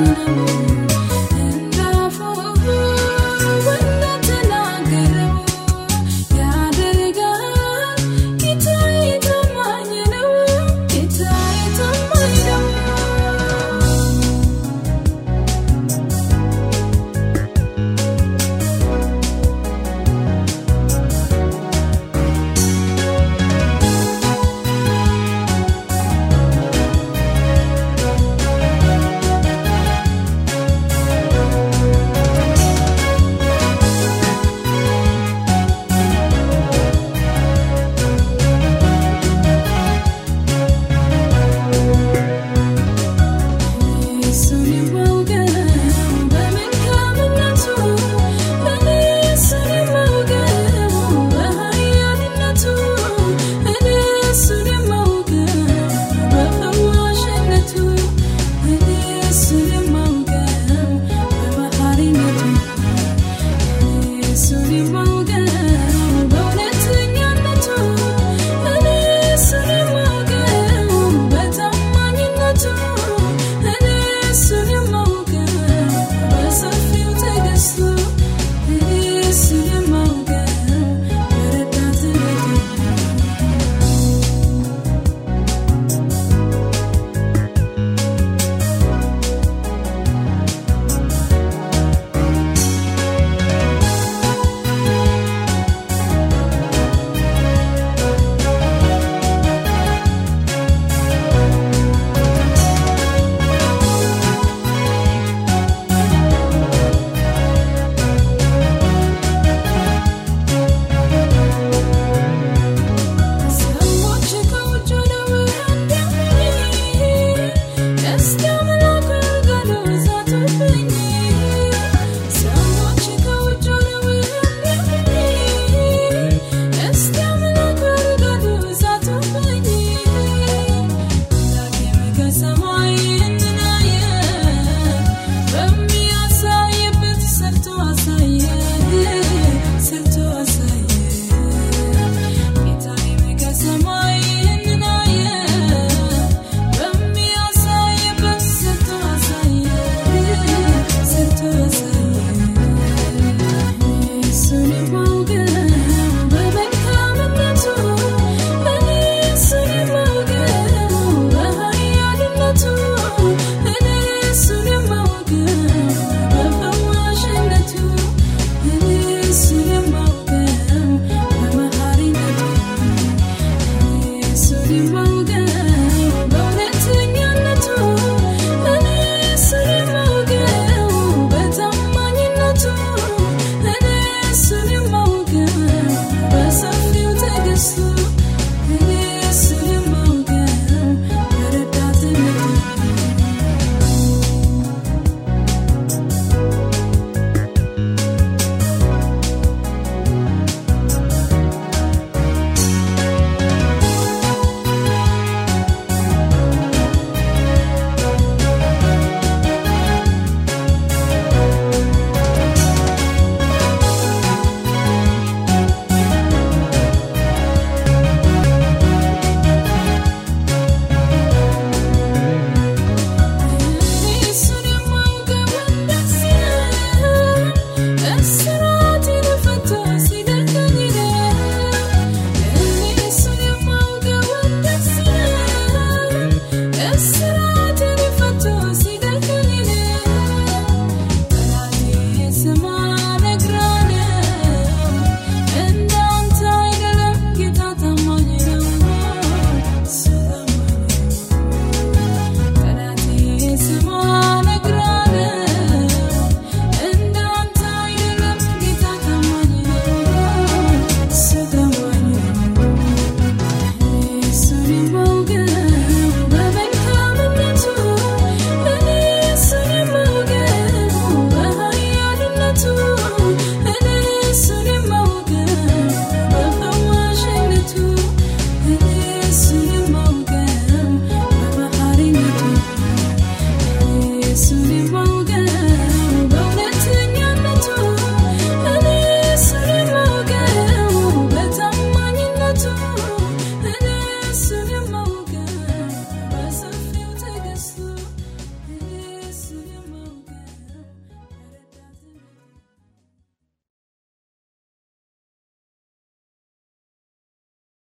na na